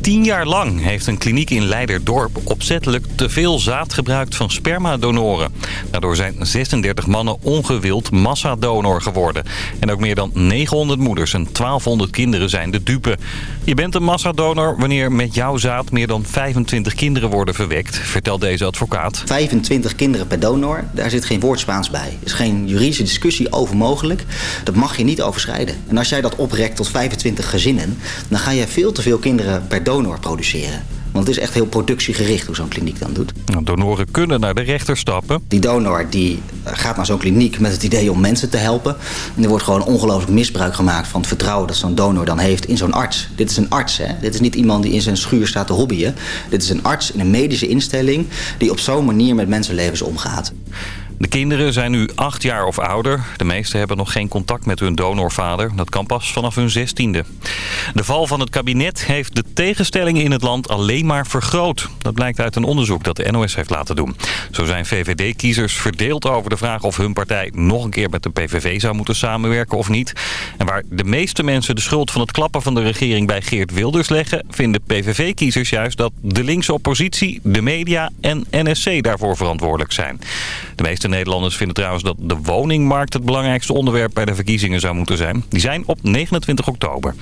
Tien jaar lang heeft een kliniek in Leiderdorp opzettelijk te veel zaad gebruikt van spermadonoren. Daardoor zijn 36 mannen ongewild massadonor geworden. En ook meer dan 900 moeders en 1200 kinderen zijn de dupe. Je bent een massadonor wanneer met jouw zaad meer dan 25 kinderen worden verwekt, vertelt deze advocaat. 25 kinderen per donor, daar zit geen woord Spaans bij. Er is geen juridische discussie over mogelijk. Dat mag je niet overschrijden. En als jij dat oprekt tot 25 gezinnen, dan ga je veel te veel kinderen per donor produceren. Want het is echt heel productiegericht hoe zo'n kliniek dan doet. Nou, donoren kunnen naar de rechter stappen. Die donor die gaat naar zo'n kliniek met het idee om mensen te helpen. En er wordt gewoon ongelooflijk misbruik gemaakt van het vertrouwen dat zo'n donor dan heeft in zo'n arts. Dit is een arts, hè? Dit is niet iemand die in zijn schuur staat te hobbyen. Dit is een arts in een medische instelling die op zo'n manier met mensenlevens omgaat. De kinderen zijn nu acht jaar of ouder. De meesten hebben nog geen contact met hun donorvader. Dat kan pas vanaf hun zestiende. De val van het kabinet heeft de tegenstellingen in het land alleen maar vergroot. Dat blijkt uit een onderzoek dat de NOS heeft laten doen. Zo zijn VVD-kiezers verdeeld over de vraag of hun partij nog een keer met de PVV zou moeten samenwerken of niet. En waar de meeste mensen de schuld van het klappen van de regering bij Geert Wilders leggen... vinden PVV-kiezers juist dat de linkse oppositie, de media en NSC daarvoor verantwoordelijk zijn. De meeste Nederlanders vinden trouwens dat de woningmarkt het belangrijkste onderwerp bij de verkiezingen zou moeten zijn. Die zijn op 29 oktober.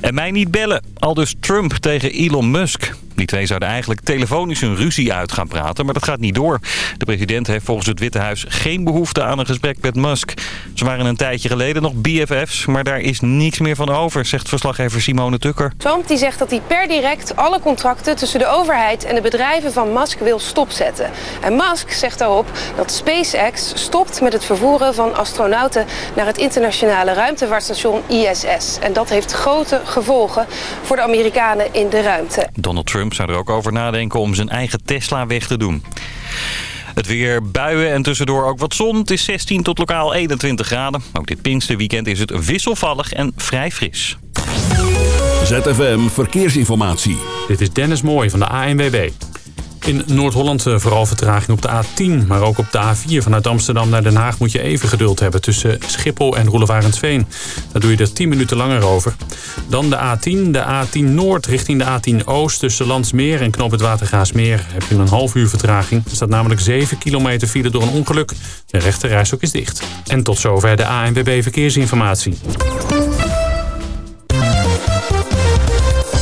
En mij niet bellen, al dus Trump tegen Elon Musk. Die twee zouden eigenlijk telefonisch een ruzie uit gaan praten, maar dat gaat niet door. De president heeft volgens het Witte Huis geen behoefte aan een gesprek met Musk. Ze waren een tijdje geleden nog BFF's, maar daar is niks meer van over, zegt verslaggever Simone Tukker. Trump die zegt dat hij per direct alle contracten tussen de overheid en de bedrijven van Musk wil stopzetten. En Musk zegt daarop dat SpaceX stopt met het vervoeren van astronauten naar het internationale ruimtevaartstation ISS. En dat heeft grote gevolgen voor de Amerikanen in de ruimte. Donald Trump zou er ook over nadenken om zijn eigen Tesla weg te doen. Het weer buien en tussendoor ook wat zon. Het is 16 tot lokaal 21 graden. Ook dit Pinksterweekend is het wisselvallig en vrij fris. ZFM Verkeersinformatie. Dit is Dennis Mooij van de ANWB. In Noord-Holland eh, vooral vertraging op de A10. Maar ook op de A4 vanuit Amsterdam naar Den Haag moet je even geduld hebben... tussen Schiphol en Roelevarensveen. Daar doe je er 10 minuten langer over. Dan de A10, de A10 Noord richting de A10 Oost... tussen Landsmeer en Knoop het Watergaasmeer... heb je een half uur vertraging. Er staat namelijk 7 kilometer file door een ongeluk. De rechterrijstok is dicht. En tot zover de ANWB Verkeersinformatie.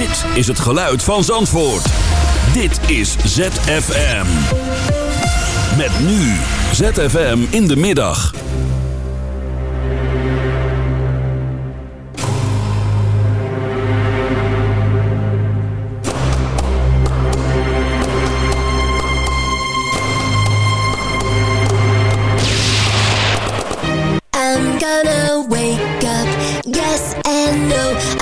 Dit is het geluid van Zandvoort. Dit is ZFM. Met nu ZFM in de middag. I'm gonna wake up, yes and no.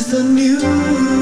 Is the news.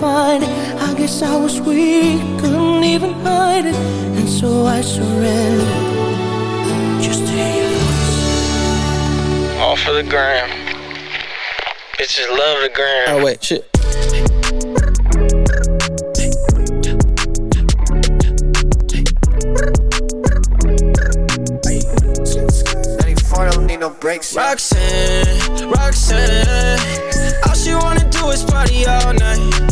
Find it. I guess I was weak, couldn't even hide it, and so I surrendered. Just to hear your voice. All for the gram. Bitches love the gram. Oh wait, shit. Roxanne, Roxanne, all she wanna do is party all night.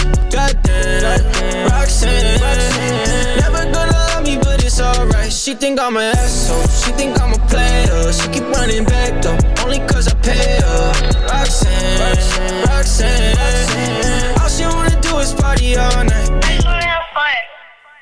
Goddamn, Roxanne. Never gonna love me, but it's alright. She think I'm an asshole. She think I'm a player. She keep running back though, only cause I pay her. Roxanne, Roxanne. All she wanna do is party all night.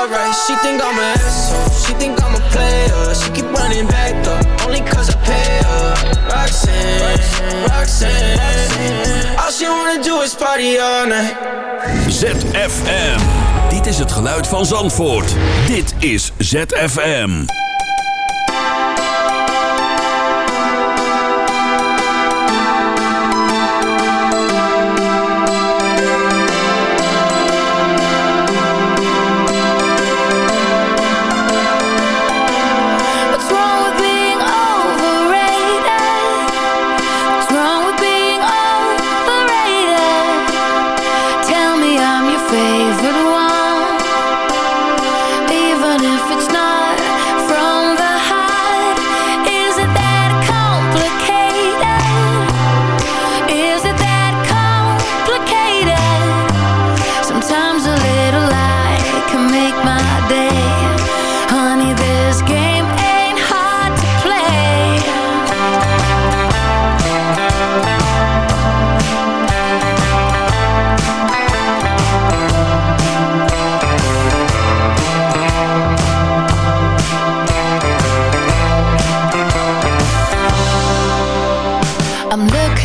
Alright. She think I'm an asshole. She think I'm a player. She keep running back though, only cause I pay her. Roxanne, Roxanne. All she wanna do is party all night. ZFM. Dit is het geluid van Zandvoort. Dit is ZFM.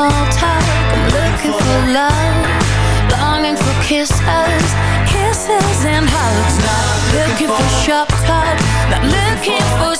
small talk. I'm looking for love. Longing for kisses, kisses and hugs. Not looking for shop talk. Not looking for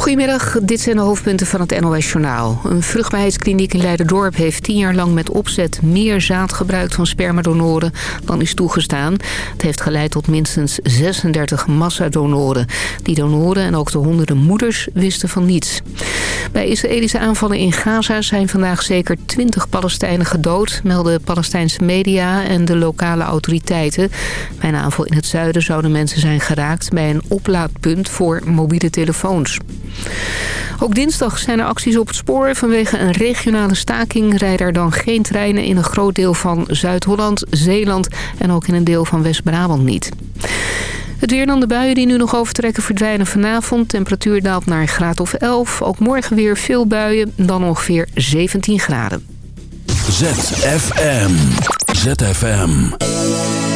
Goedemiddag, dit zijn de hoofdpunten van het NOS Journaal. Een vruchtbaarheidskliniek in Leiderdorp heeft tien jaar lang met opzet... meer zaad gebruikt van spermadonoren dan is toegestaan. Het heeft geleid tot minstens 36 massadonoren. Die donoren en ook de honderden moeders wisten van niets. Bij Israëlische aanvallen in Gaza zijn vandaag zeker 20 Palestijnen gedood... melden Palestijnse media en de lokale autoriteiten. Bij een aanval in het zuiden zouden mensen zijn geraakt... bij een oplaadpunt voor mobiele telefoons. Ook dinsdag zijn er acties op het spoor. Vanwege een regionale staking rijden er dan geen treinen in een groot deel van Zuid-Holland, Zeeland en ook in een deel van West-Brabant niet. Het weer dan de buien die nu nog overtrekken verdwijnen vanavond. Temperatuur daalt naar een graad of 11. Ook morgen weer veel buien, dan ongeveer 17 graden. ZFM. ZFM.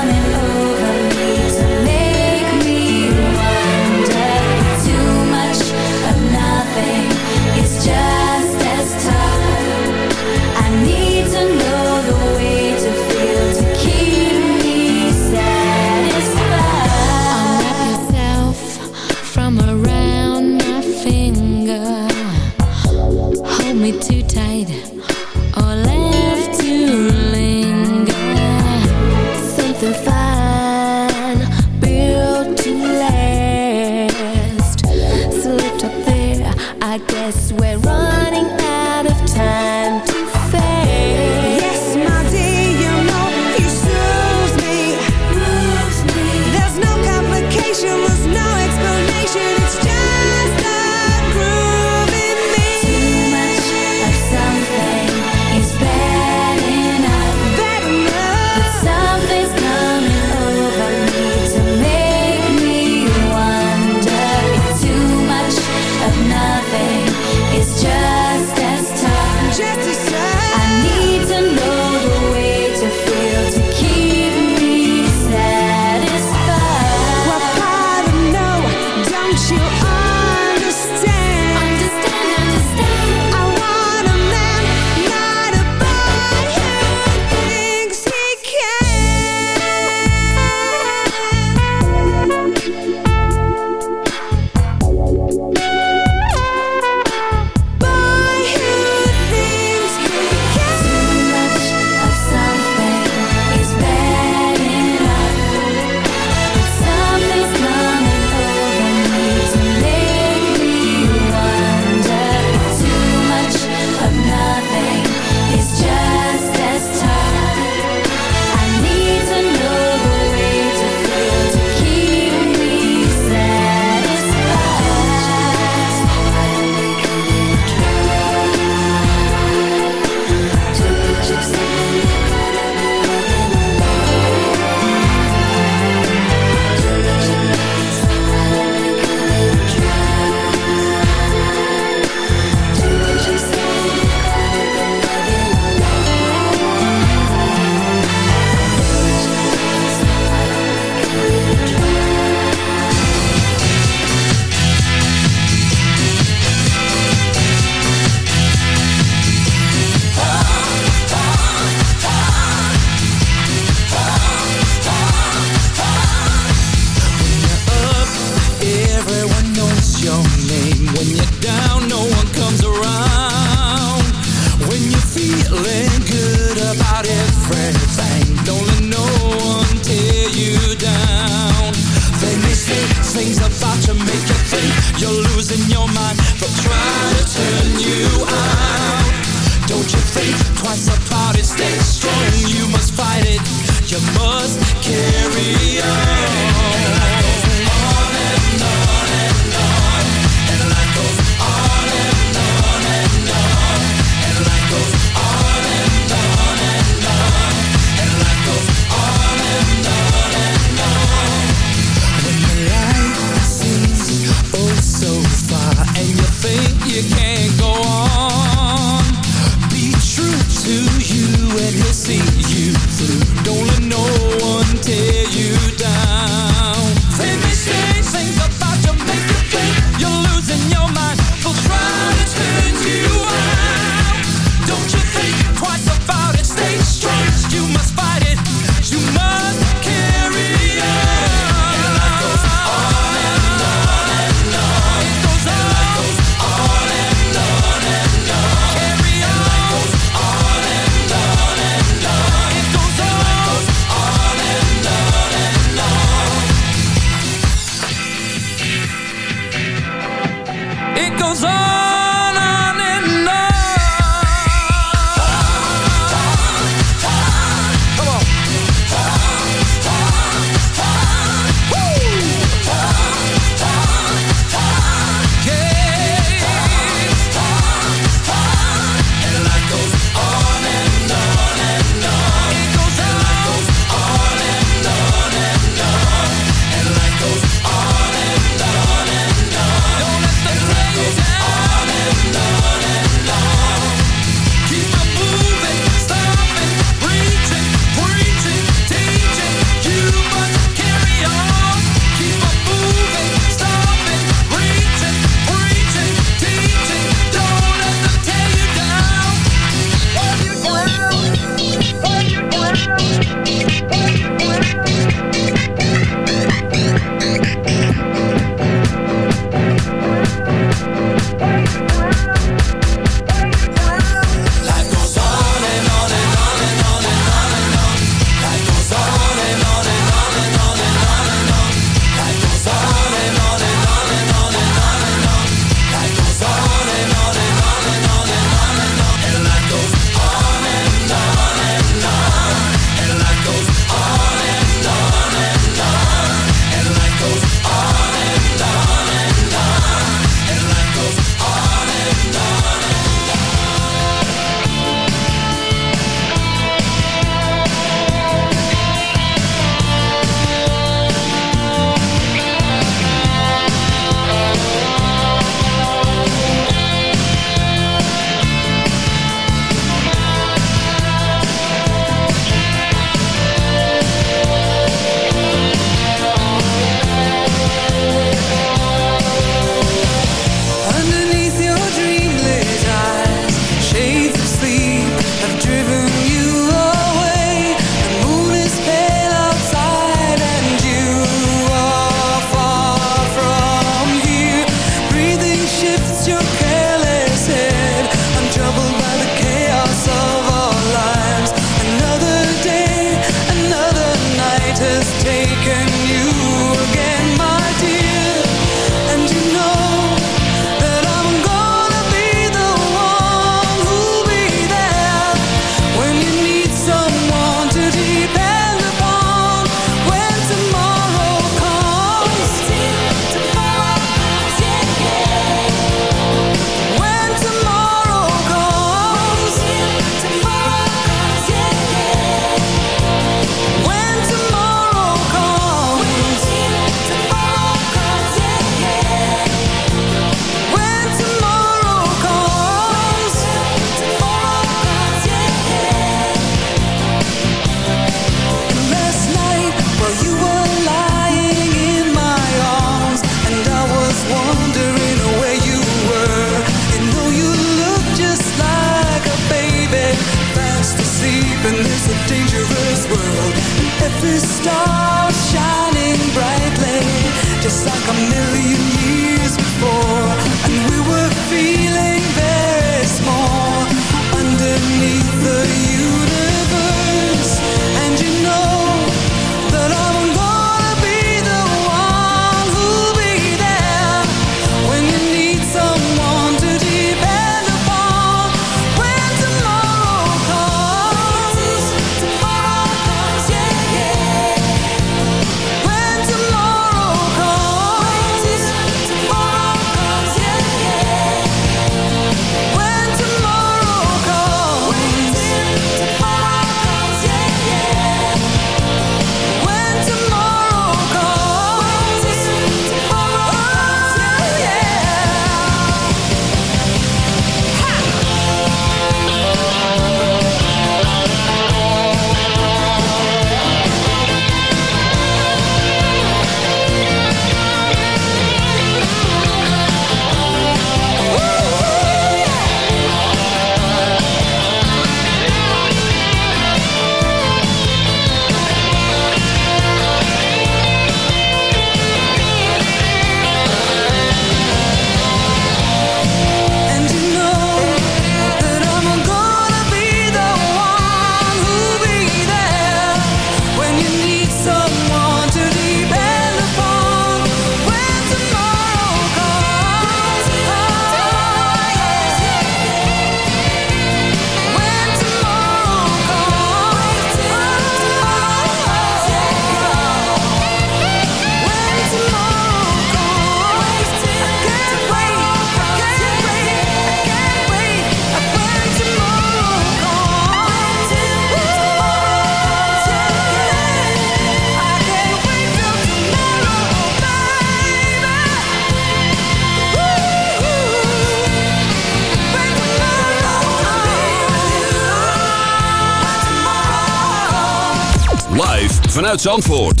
Vanuit Zandvoort.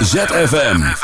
ZFM.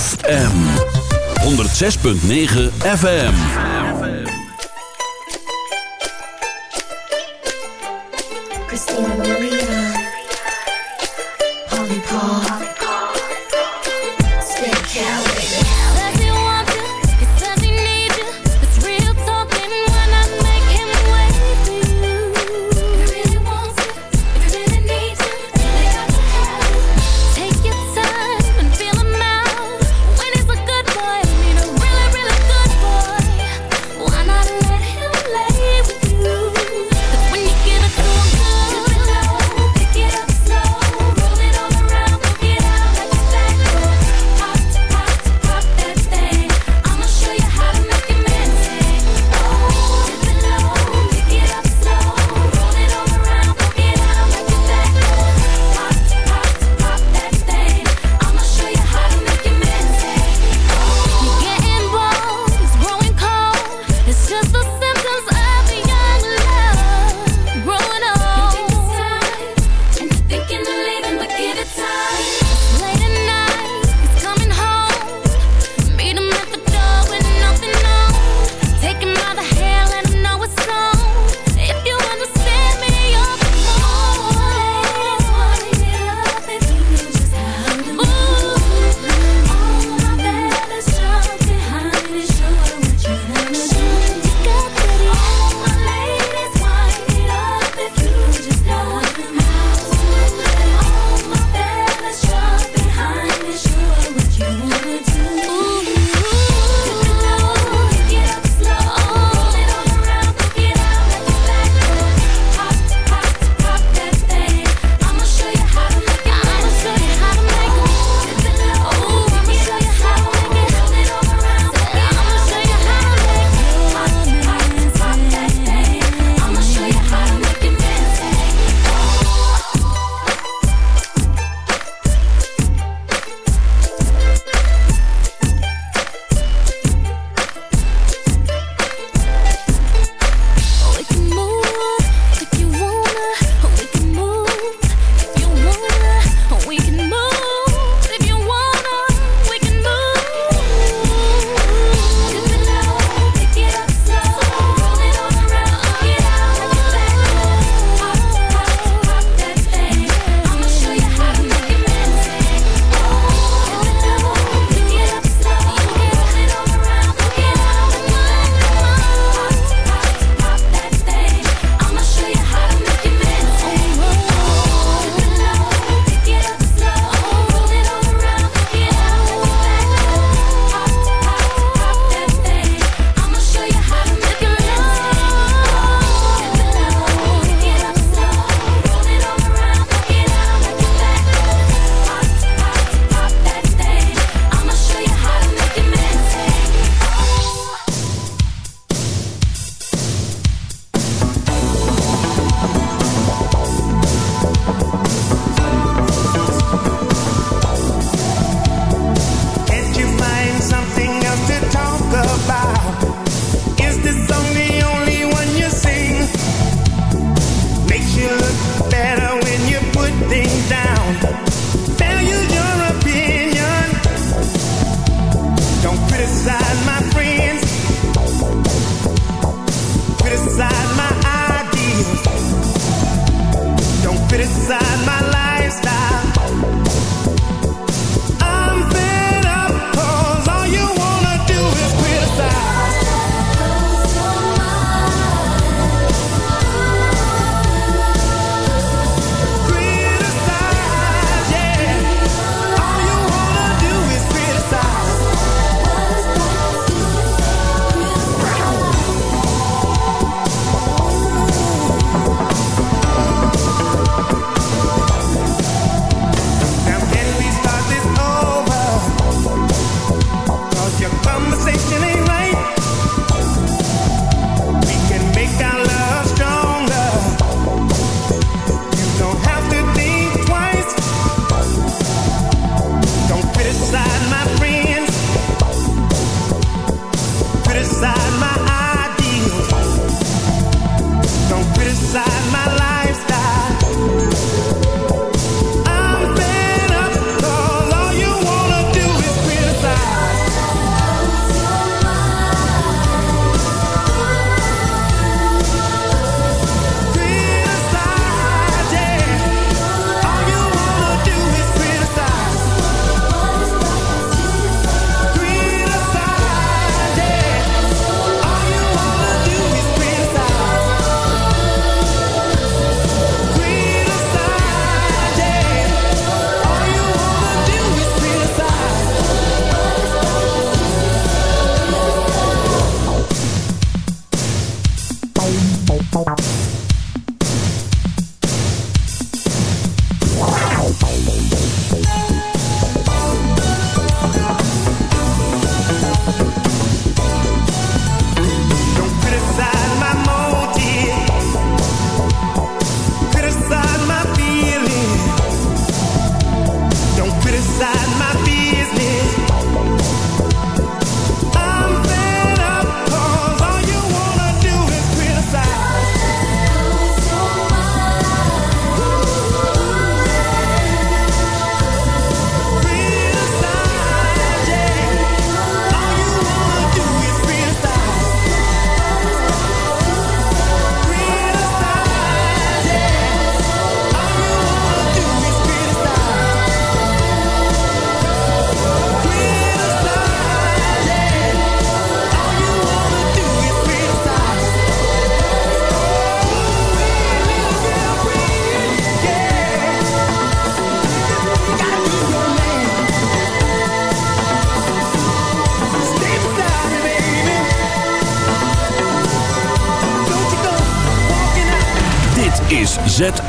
ZFM 106.9 FM. Christina Maria,